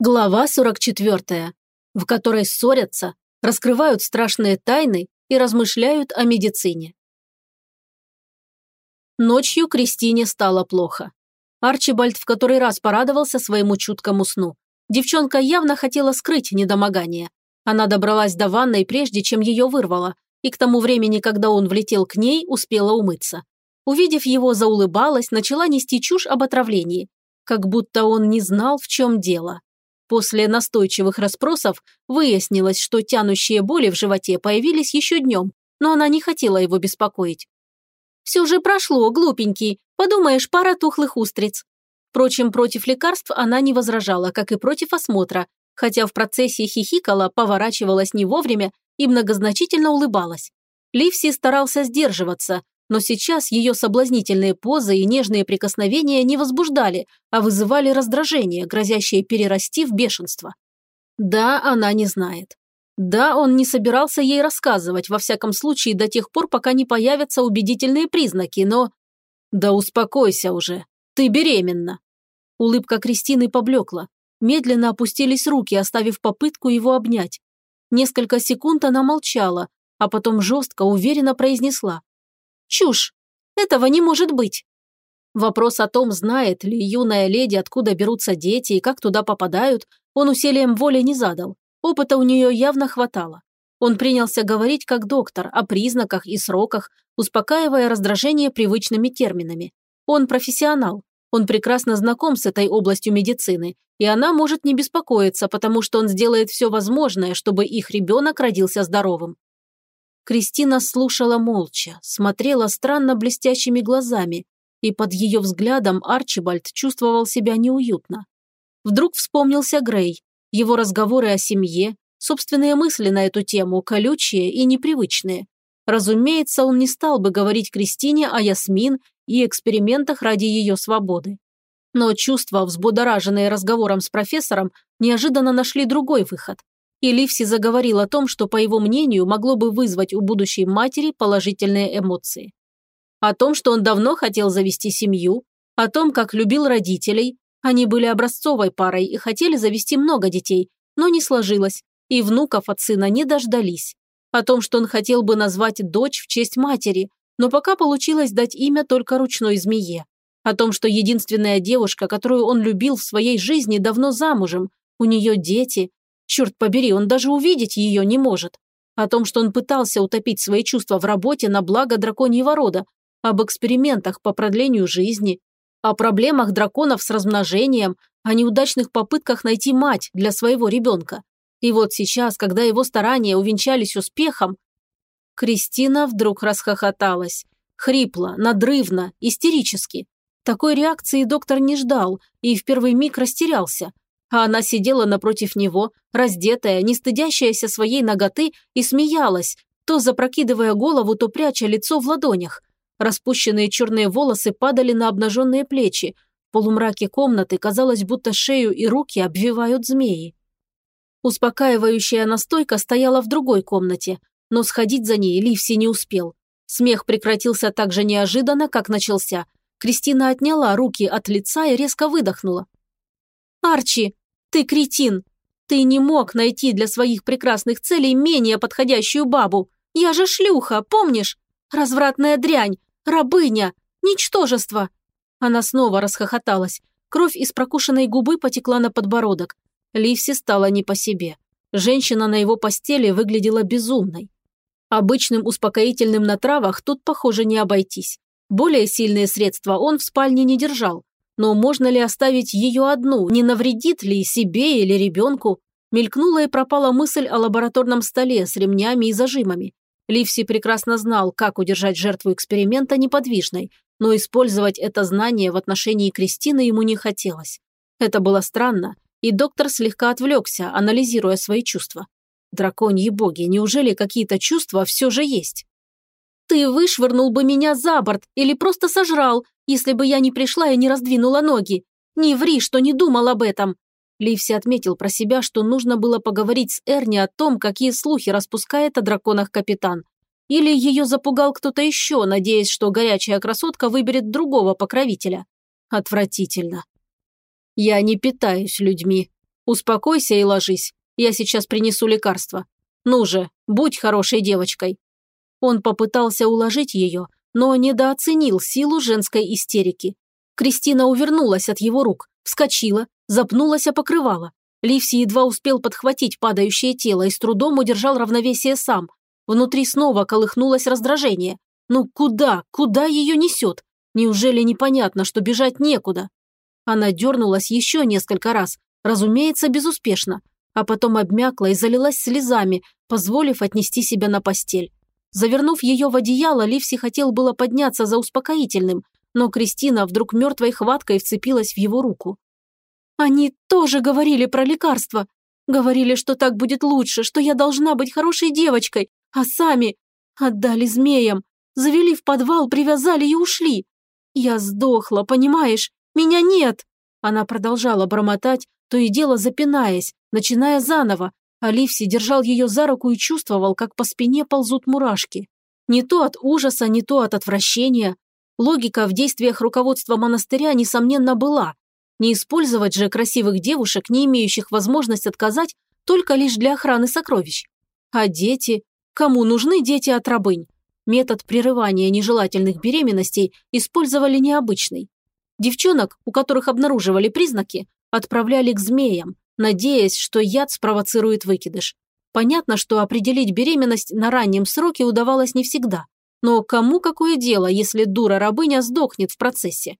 Глава 44, в которой ссорятся, раскрывают страшные тайны и размышляют о медицине. Ночью Кристине стало плохо. Арчибальд в который раз порадовался своему чуткому сну. Девчонка явно хотела скрыть недомогание. Она добралась до ванной прежде, чем ее вырвало, и к тому времени, когда он влетел к ней, успела умыться. Увидев его, заулыбалась, начала нести чушь об отравлении. Как будто он не знал, в чем дело. После настойчивых расспросов выяснилось, что тянущие боли в животе появились еще днем, но она не хотела его беспокоить. «Все же прошло, глупенький. Подумаешь, пара тухлых устриц». Впрочем, против лекарств она не возражала, как и против осмотра, хотя в процессе хихикала, поворачивалась не вовремя и многозначительно улыбалась. Ливси старался сдерживаться, но сейчас ее соблазнительные позы и нежные прикосновения не возбуждали, а вызывали раздражение, грозящее перерасти в бешенство. Да, она не знает. Да, он не собирался ей рассказывать, во всяком случае, до тех пор, пока не появятся убедительные признаки, но... Да успокойся уже, ты беременна. Улыбка Кристины поблекла. Медленно опустились руки, оставив попытку его обнять. Несколько секунд она молчала, а потом жестко, уверенно произнесла. Чушь! Этого не может быть!» Вопрос о том, знает ли юная леди, откуда берутся дети и как туда попадают, он усилием воли не задал. Опыта у нее явно хватало. Он принялся говорить как доктор о признаках и сроках, успокаивая раздражение привычными терминами. Он профессионал, он прекрасно знаком с этой областью медицины, и она может не беспокоиться, потому что он сделает все возможное, чтобы их ребенок родился здоровым. Кристина слушала молча, смотрела странно блестящими глазами, и под ее взглядом Арчибальд чувствовал себя неуютно. Вдруг вспомнился Грей, его разговоры о семье, собственные мысли на эту тему, колючие и непривычные. Разумеется, он не стал бы говорить Кристине о Ясмин и экспериментах ради ее свободы. Но чувства, взбудораженные разговором с профессором, неожиданно нашли другой выход и Ливси заговорил о том, что, по его мнению, могло бы вызвать у будущей матери положительные эмоции. О том, что он давно хотел завести семью, о том, как любил родителей, они были образцовой парой и хотели завести много детей, но не сложилось, и внуков от сына не дождались. О том, что он хотел бы назвать дочь в честь матери, но пока получилось дать имя только ручной змее. О том, что единственная девушка, которую он любил в своей жизни, давно замужем, у нее дети, Черт побери, он даже увидеть ее не может. О том, что он пытался утопить свои чувства в работе на благо драконьего рода, об экспериментах по продлению жизни, о проблемах драконов с размножением, о неудачных попытках найти мать для своего ребенка. И вот сейчас, когда его старания увенчались успехом, Кристина вдруг расхохоталась. Хрипло, надрывно, истерически. Такой реакции доктор не ждал и в первый миг растерялся а она сидела напротив него, раздетая, не стыдящаяся своей ноготы, и смеялась, то запрокидывая голову, то пряча лицо в ладонях. Распущенные черные волосы падали на обнаженные плечи. В полумраке комнаты казалось, будто шею и руки обвивают змеи. Успокаивающая настойка стояла в другой комнате, но сходить за ней Ливси не успел. Смех прекратился так же неожиданно, как начался. Кристина отняла руки от лица и резко выдохнула. «Арчи, ты кретин! Ты не мог найти для своих прекрасных целей менее подходящую бабу. Я же шлюха, помнишь? Развратная дрянь, рабыня, ничтожество!» Она снова расхохоталась. Кровь из прокушенной губы потекла на подбородок. Ливси стала не по себе. Женщина на его постели выглядела безумной. Обычным успокоительным на травах тут, похоже, не обойтись. Более сильные средства он в спальне не держал. Но можно ли оставить ее одну? Не навредит ли себе или ребенку? Мелькнула и пропала мысль о лабораторном столе с ремнями и зажимами. Ливси прекрасно знал, как удержать жертву эксперимента неподвижной, но использовать это знание в отношении Кристины ему не хотелось. Это было странно, и доктор слегка отвлекся, анализируя свои чувства. Драконьи боги, неужели какие-то чувства все же есть? «Ты вышвырнул бы меня за борт или просто сожрал, если бы я не пришла и не раздвинула ноги. Не ври, что не думал об этом». Ливси отметил про себя, что нужно было поговорить с Эрни о том, какие слухи распускает о драконах капитан. Или ее запугал кто-то еще, надеясь, что горячая красотка выберет другого покровителя. Отвратительно. «Я не питаюсь людьми», Успокойся и ложись. Я сейчас принесу лекарство. Ну же, будь хорошей девочкой». Он попытался уложить ее, но недооценил силу женской истерики. Кристина увернулась от его рук, вскочила, запнулась о покрывало. Ливси едва успел подхватить падающее тело и с трудом удержал равновесие сам. Внутри снова колыхнулось раздражение. Ну куда, куда ее несет? Неужели непонятно, что бежать некуда? Она дернулась еще несколько раз, разумеется, безуспешно, а потом обмякла и залилась слезами, позволив отнести себя на постель. Завернув ее в одеяло, Ливси хотел было подняться за успокоительным, но Кристина вдруг мертвой хваткой вцепилась в его руку. «Они тоже говорили про лекарства. Говорили, что так будет лучше, что я должна быть хорошей девочкой, а сами отдали змеям, завели в подвал, привязали и ушли. Я сдохла, понимаешь? Меня нет!» Она продолжала бормотать, то и дело запинаясь, начиная заново, а Ливси держал ее за руку и чувствовал, как по спине ползут мурашки. Не то от ужаса, не то от отвращения. Логика в действиях руководства монастыря, несомненно, была. Не использовать же красивых девушек, не имеющих возможность отказать, только лишь для охраны сокровищ. А дети? Кому нужны дети от рабынь? Метод прерывания нежелательных беременностей использовали необычный. Девчонок, у которых обнаруживали признаки, отправляли к змеям, надеясь, что яд спровоцирует выкидыш. Понятно, что определить беременность на раннем сроке удавалось не всегда. Но кому какое дело, если дура-рабыня сдохнет в процессе?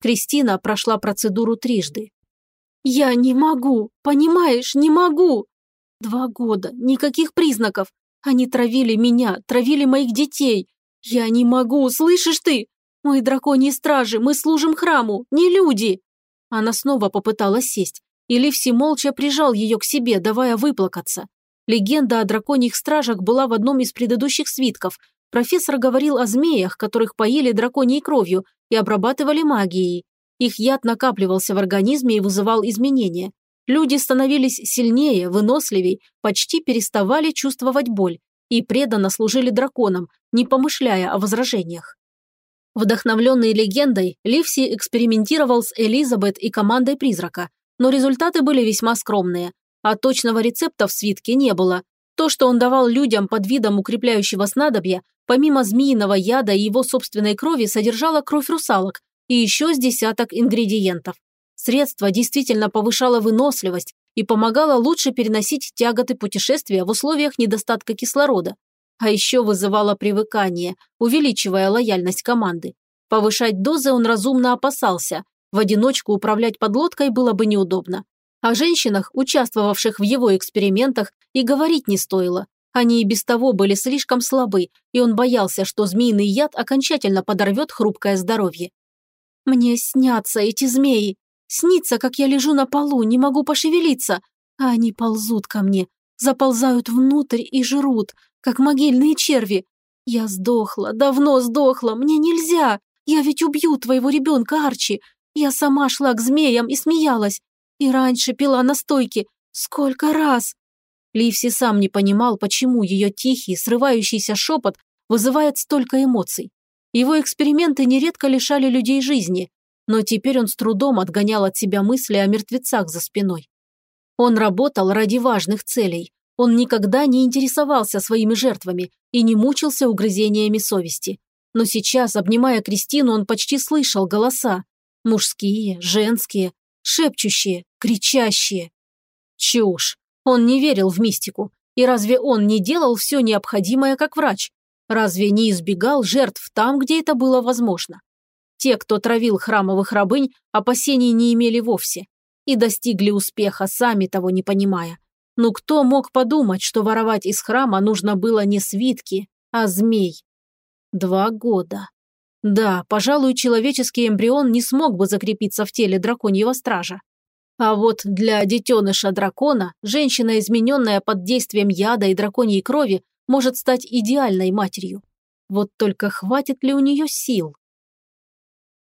Кристина прошла процедуру трижды. «Я не могу, понимаешь, не могу!» Два года, никаких признаков. Они травили меня, травили моих детей. Я не могу, слышишь ты? Мы драконьи стражи, мы служим храму, не люди!» Она снова попыталась сесть, и Ливси молча прижал ее к себе, давая выплакаться. Легенда о драконьих стражах была в одном из предыдущих свитков. Профессор говорил о змеях, которых поили драконьей кровью и обрабатывали магией. Их яд накапливался в организме и вызывал изменения. Люди становились сильнее, выносливей, почти переставали чувствовать боль и преданно служили драконам, не помышляя о возражениях. Вдохновленный легендой, Ливси экспериментировал с Элизабет и командой призрака, но результаты были весьма скромные, а точного рецепта в свитке не было. То, что он давал людям под видом укрепляющего снадобья, помимо змеиного яда и его собственной крови, содержало кровь русалок и еще с десяток ингредиентов. Средство действительно повышало выносливость и помогало лучше переносить тяготы путешествия в условиях недостатка кислорода. А еще вызывало привыкание, увеличивая лояльность команды. Повышать дозы он разумно опасался, в одиночку управлять подлодкой было бы неудобно. О женщинах, участвовавших в его экспериментах, и говорить не стоило. Они и без того были слишком слабы, и он боялся, что змеиный яд окончательно подорвет хрупкое здоровье. «Мне снятся эти змеи. Снится, как я лежу на полу, не могу пошевелиться, а они ползут ко мне, заползают внутрь и жрут, как могильные черви. Я сдохла, давно сдохла, мне нельзя. Я ведь убью твоего ребенка, Арчи. Я сама шла к змеям и смеялась. И раньше пила настойки. Сколько раз? Ливси сам не понимал, почему ее тихий, срывающийся шепот вызывает столько эмоций. Его эксперименты нередко лишали людей жизни, но теперь он с трудом отгонял от себя мысли о мертвецах за спиной. Он работал ради важных целей. Он никогда не интересовался своими жертвами и не мучился угрызениями совести. Но сейчас, обнимая Кристину, он почти слышал голоса. Мужские, женские, шепчущие, кричащие. Чушь. Он не верил в мистику. И разве он не делал все необходимое как врач? Разве не избегал жертв там, где это было возможно? Те, кто травил храмовых рабынь, опасений не имели вовсе. И достигли успеха, сами того не понимая. Но кто мог подумать, что воровать из храма нужно было не свитки, а змей? Два года. Да, пожалуй, человеческий эмбрион не смог бы закрепиться в теле драконьего стража. А вот для детеныша дракона женщина, измененная под действием яда и драконьей крови, может стать идеальной матерью. Вот только хватит ли у нее сил?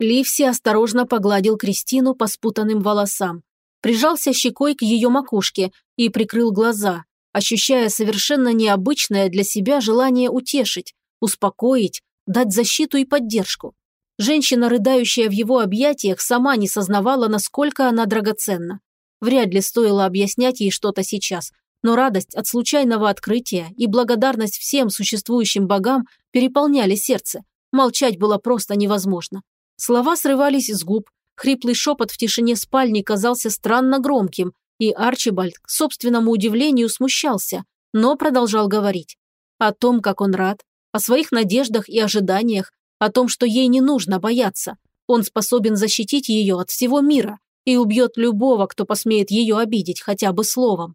Ливси осторожно погладил Кристину по спутанным волосам, прижался щекой к ее макушке и прикрыл глаза, ощущая совершенно необычное для себя желание утешить, успокоить, дать защиту и поддержку. Женщина, рыдающая в его объятиях, сама не сознавала, насколько она драгоценна. Вряд ли стоило объяснять ей что-то сейчас, но радость от случайного открытия и благодарность всем существующим богам переполняли сердце. Молчать было просто невозможно. Слова срывались с губ, хриплый шепот в тишине спальни казался странно громким, и Арчибальд, к собственному удивлению, смущался, но продолжал говорить. О том, как он рад, о своих надеждах и ожиданиях, о том, что ей не нужно бояться. Он способен защитить ее от всего мира и убьет любого, кто посмеет ее обидеть хотя бы словом.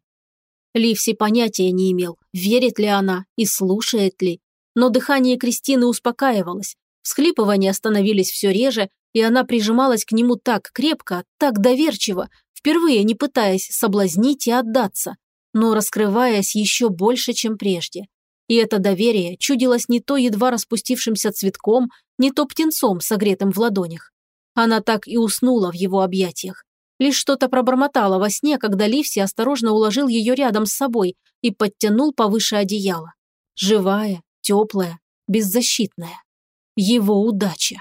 Ливси понятия не имел, верит ли она и слушает ли. Но дыхание Кристины успокаивалось, всхлипывания становились все реже, и она прижималась к нему так крепко, так доверчиво, впервые не пытаясь соблазнить и отдаться, но раскрываясь еще больше, чем прежде. И это доверие чудилось не то едва распустившимся цветком, не то птенцом, согретым в ладонях. Она так и уснула в его объятиях. Лишь что-то пробормотала во сне, когда Ливси осторожно уложил ее рядом с собой и подтянул повыше одеяла. Живая, теплая, беззащитная. Его удача.